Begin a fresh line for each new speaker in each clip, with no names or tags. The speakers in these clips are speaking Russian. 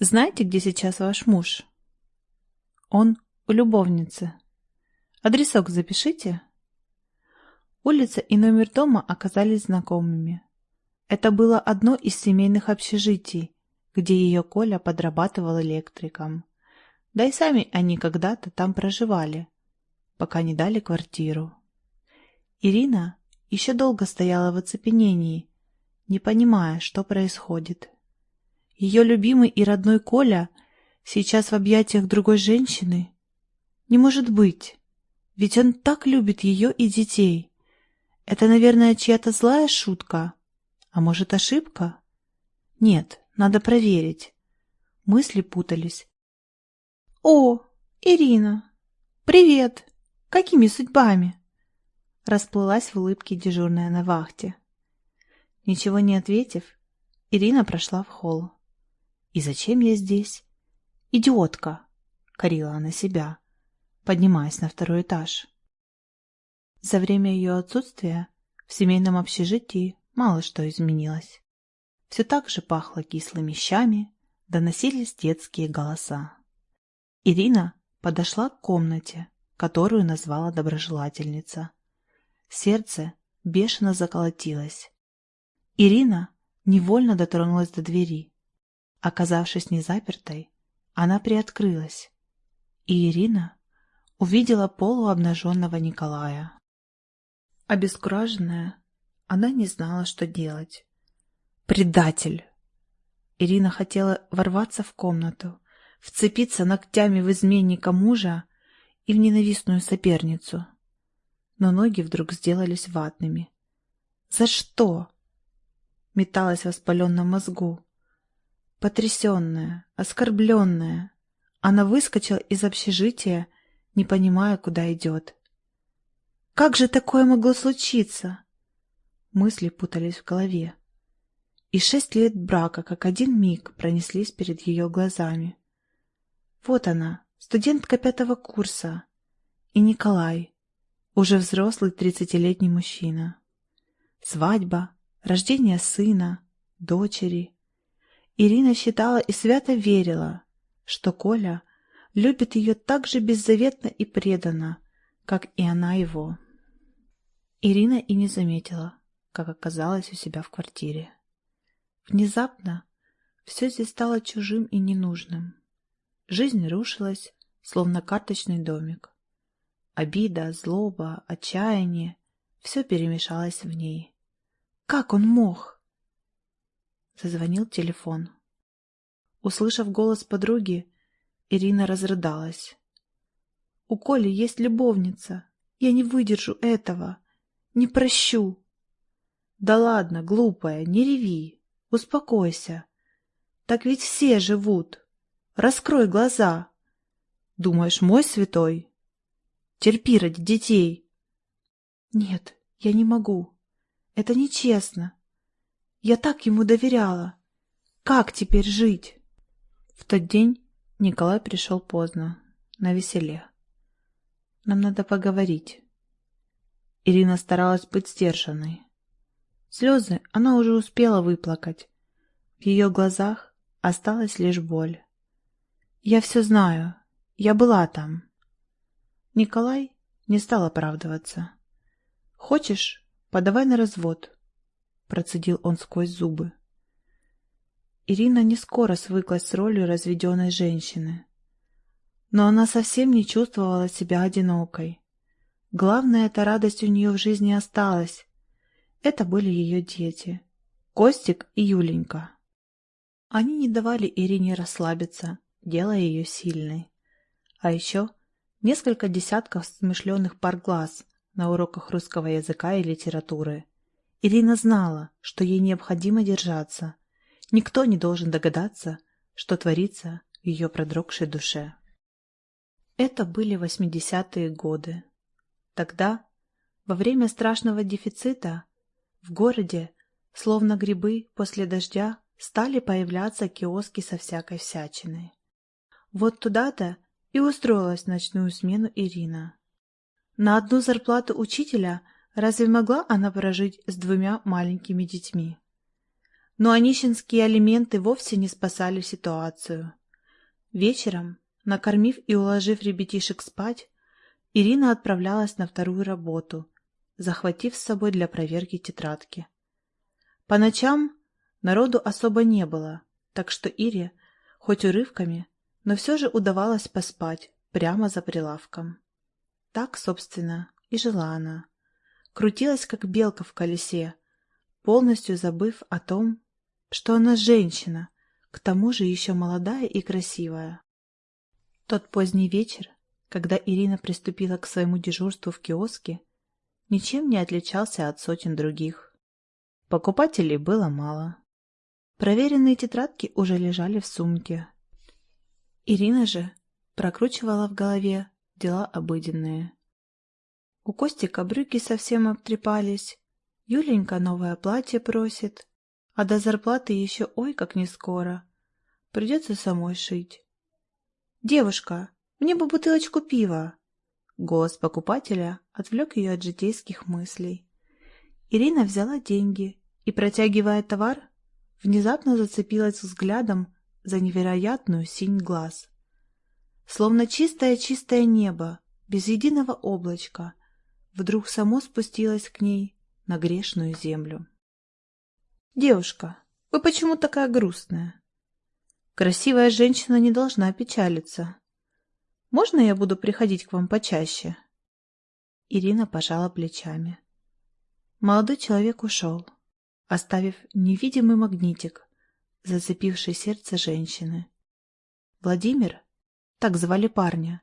Знаете, где сейчас ваш муж? Он у любовницы. Адресок запишите. Улица и номер дома оказались знакомыми. Это было одно из семейных общежитий, где ее Коля подрабатывал электриком. Да и сами они когда-то там проживали, пока не дали квартиру. Ирина еще долго стояла в оцепенении, не понимая, что происходит. Ее любимый и родной Коля сейчас в объятиях другой женщины? Не может быть, ведь он так любит ее и детей. Это, наверное, чья-то злая шутка, а может ошибка? Нет, надо проверить. Мысли путались. «О, Ирина! Привет! Какими судьбами?» Расплылась в улыбке дежурная на вахте. Ничего не ответив, Ирина прошла в холл. И зачем я здесь? Идиотка! Корила она себя, поднимаясь на второй этаж. За время ее отсутствия в семейном общежитии мало что изменилось. Все так же пахло кислыми щами, доносились детские голоса. Ирина подошла к комнате, которую назвала доброжелательница. Сердце бешено заколотилось. Ирина невольно дотронулась до двери. Оказавшись незапертой, она приоткрылась, и Ирина увидела полуобнаженного Николая. Обескураженная, она не знала, что делать. «Предатель!» Ирина хотела ворваться в комнату, вцепиться ногтями в изменника мужа и в ненавистную соперницу. Но ноги вдруг сделались ватными. «За что?» Металась в воспаленном мозгу. Потрясенная, оскорбленная, она выскочила из общежития, не понимая, куда идет. Как же такое могло случиться? Мысли путались в голове. И шесть лет брака, как один миг, пронеслись перед ее глазами. Вот она, студентка пятого курса. И Николай, уже взрослый тридцатилетний мужчина. Свадьба, рождение сына, дочери — Ирина считала и свято верила, что Коля любит ее так же беззаветно и преданно, как и она его. Ирина и не заметила, как оказалась у себя в квартире. Внезапно все здесь стало чужим и ненужным. Жизнь рушилась, словно карточный домик. Обида, злоба, отчаяние — все перемешалось в ней. Как он мог? Зазвонил телефон. Услышав голос подруги, Ирина разрыдалась. «У Коли есть любовница. Я не выдержу этого. Не прощу». «Да ладно, глупая, не реви. Успокойся. Так ведь все живут. Раскрой глаза. Думаешь, мой святой? Терпи ради детей». «Нет, я не могу. Это нечестно. Я так ему доверяла. Как теперь жить? В тот день Николай пришел поздно, на веселе. Нам надо поговорить. Ирина старалась быть сдержанной. Слезы она уже успела выплакать. В ее глазах осталась лишь боль. «Я все знаю. Я была там». Николай не стал оправдываться. «Хочешь, подавай на развод процедил он сквозь зубы. Ирина не скоро свыклась с ролью разведенной женщины. Но она совсем не чувствовала себя одинокой. Главная эта радость у нее в жизни осталась. Это были ее дети. Костик и Юленька. Они не давали Ирине расслабиться, делая ее сильной. А еще несколько десятков смышленых пар глаз на уроках русского языка и литературы – Ирина знала, что ей необходимо держаться. Никто не должен догадаться, что творится в ее продрогшей душе. Это были 80-е годы. Тогда, во время страшного дефицита, в городе, словно грибы после дождя, стали появляться киоски со всякой всячиной. Вот туда-то и устроилась в ночную смену Ирина. На одну зарплату учителя – Разве могла она прожить с двумя маленькими детьми? Но анищенские алименты вовсе не спасали ситуацию. Вечером, накормив и уложив ребятишек спать, Ирина отправлялась на вторую работу, захватив с собой для проверки тетрадки. По ночам народу особо не было, так что Ире, хоть урывками, но все же удавалось поспать прямо за прилавком. Так, собственно, и жила она. Крутилась, как белка в колесе, полностью забыв о том, что она женщина, к тому же еще молодая и красивая. Тот поздний вечер, когда Ирина приступила к своему дежурству в киоске, ничем не отличался от сотен других. Покупателей было мало. Проверенные тетрадки уже лежали в сумке. Ирина же прокручивала в голове дела обыденные. У Костика брюки совсем обтрепались, Юленька новое платье просит, а до зарплаты еще ой как не скоро. Придется самой шить. «Девушка, мне бы бутылочку пива!» Голос покупателя отвлек ее от житейских мыслей. Ирина взяла деньги и, протягивая товар, внезапно зацепилась взглядом за невероятную синь глаз. Словно чистое-чистое небо, без единого облачка, вдруг само спустилось к ней на грешную землю. «Девушка, вы почему такая грустная?» «Красивая женщина не должна печалиться. Можно я буду приходить к вам почаще?» Ирина пожала плечами. Молодой человек ушел, оставив невидимый магнитик, зацепивший сердце женщины. Владимир, так звали парня,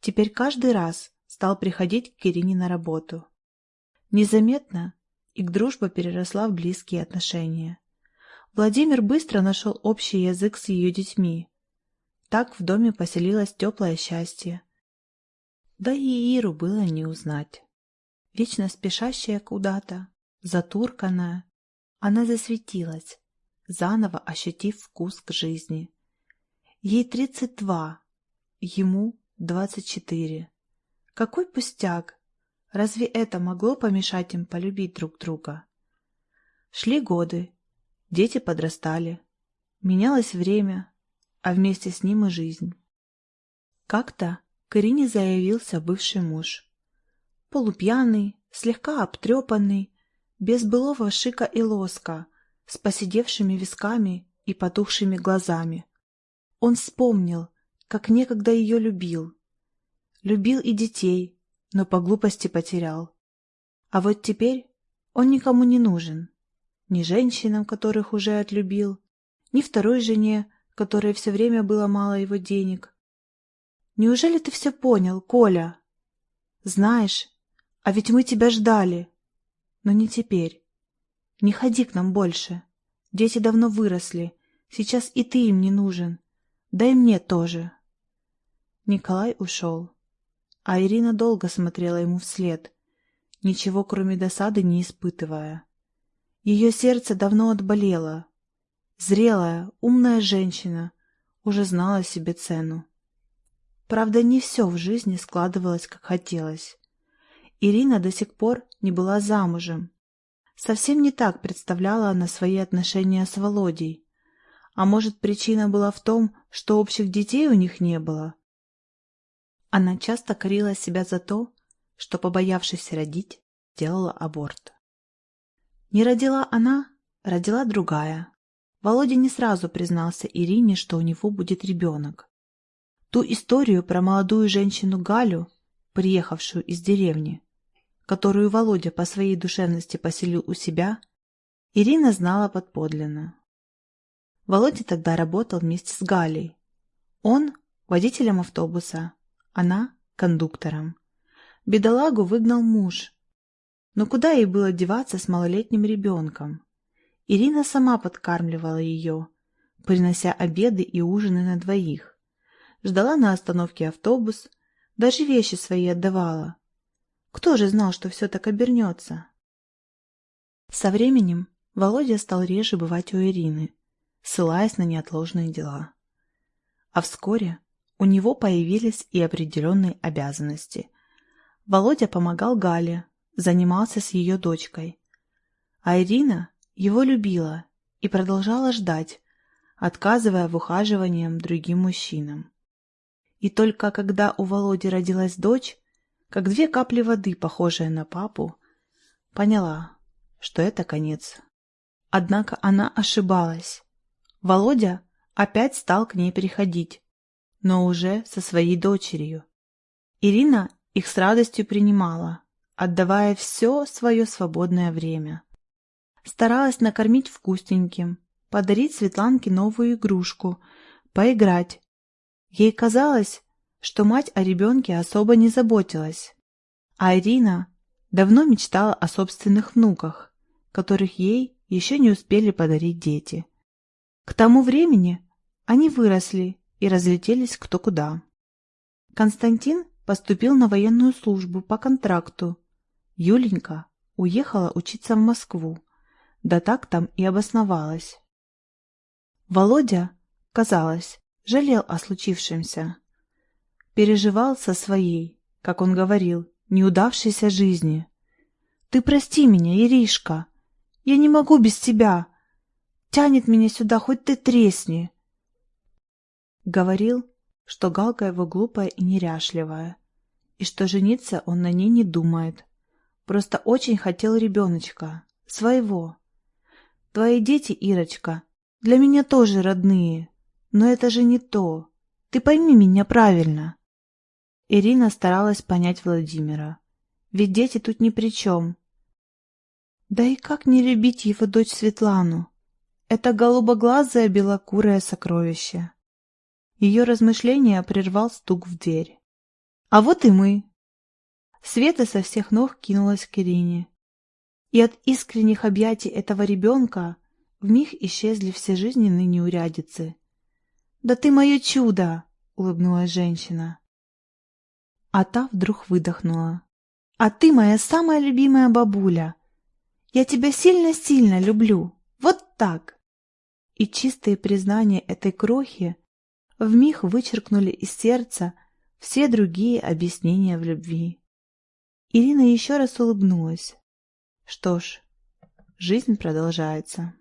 теперь каждый раз стал приходить к Ирине на работу. Незаметно их дружба переросла в близкие отношения. Владимир быстро нашел общий язык с ее детьми. Так в доме поселилось теплое счастье. Да и Иру было не узнать. Вечно спешащая куда-то, затурканная, она засветилась, заново ощутив вкус к жизни. Ей тридцать два, ему двадцать четыре. Какой пустяк, Разве это могло помешать им полюбить друг друга? Шли годы, дети подрастали, менялось время, а вместе с ним и жизнь. Как-то к Ирине заявился бывший муж. Полупьяный, слегка обтрепанный, без былого шика и лоска, с поседевшими висками и потухшими глазами. Он вспомнил, как некогда ее любил. Любил и детей, но по глупости потерял. А вот теперь он никому не нужен. Ни женщинам, которых уже отлюбил, ни второй жене, которой все время было мало его денег. Неужели ты все понял, Коля? Знаешь, а ведь мы тебя ждали. Но не теперь. Не ходи к нам больше. Дети давно выросли. Сейчас и ты им не нужен. Да и мне тоже. Николай ушел. А Ирина долго смотрела ему вслед, ничего кроме досады не испытывая. Ее сердце давно отболело. Зрелая, умная женщина уже знала себе цену. Правда, не все в жизни складывалось, как хотелось. Ирина до сих пор не была замужем. Совсем не так представляла она свои отношения с Володей. А может, причина была в том, что общих детей у них не было? Она часто корила себя за то, что, побоявшись родить, делала аборт. Не родила она, родила другая. Володя не сразу признался Ирине, что у него будет ребенок. Ту историю про молодую женщину Галю, приехавшую из деревни, которую Володя по своей душевности поселил у себя, Ирина знала подподлинно. Володя тогда работал вместе с Галей. Он – водителем автобуса, она — кондуктором. Бедолагу выгнал муж. Но куда ей было деваться с малолетним ребенком? Ирина сама подкармливала ее, принося обеды и ужины на двоих. Ждала на остановке автобус, даже вещи свои отдавала. Кто же знал, что все так обернется? Со временем Володя стал реже бывать у Ирины, ссылаясь на неотложные дела. А вскоре у него появились и определенные обязанности. Володя помогал Гале, занимался с ее дочкой. А Ирина его любила и продолжала ждать, отказывая в ухаживаниям другим мужчинам. И только когда у Володи родилась дочь, как две капли воды, похожие на папу, поняла, что это конец. Однако она ошибалась. Володя опять стал к ней приходить, но уже со своей дочерью. Ирина их с радостью принимала, отдавая все свое свободное время. Старалась накормить вкусненьким, подарить Светланке новую игрушку, поиграть. Ей казалось, что мать о ребенке особо не заботилась. А Ирина давно мечтала о собственных внуках, которых ей еще не успели подарить дети. К тому времени они выросли и разлетелись кто куда. Константин поступил на военную службу по контракту. Юленька уехала учиться в Москву, да так там и обосновалась. Володя, казалось, жалел о случившемся. Переживал со своей, как он говорил, неудавшейся жизни. «Ты прости меня, Иришка! Я не могу без тебя! Тянет меня сюда, хоть ты тресни!» Говорил, что Галка его глупая и неряшливая, и что жениться он на ней не думает. Просто очень хотел ребеночка, своего. Твои дети, Ирочка, для меня тоже родные, но это же не то. Ты пойми меня правильно. Ирина старалась понять Владимира. Ведь дети тут ни при чем. Да и как не любить его дочь Светлану? Это голубоглазое белокурое сокровище. Ее размышления прервал стук в дверь. «А вот и мы!» Света со всех ног кинулась к Ирине. И от искренних объятий этого ребенка вмиг исчезли все жизненные неурядицы. «Да ты мое чудо!» — улыбнулась женщина. А та вдруг выдохнула. «А ты моя самая любимая бабуля! Я тебя сильно-сильно люблю! Вот так!» И чистые признания этой крохи вмиг вычеркнули из сердца все другие объяснения в любви. Ирина еще раз улыбнулась. Что ж, жизнь продолжается.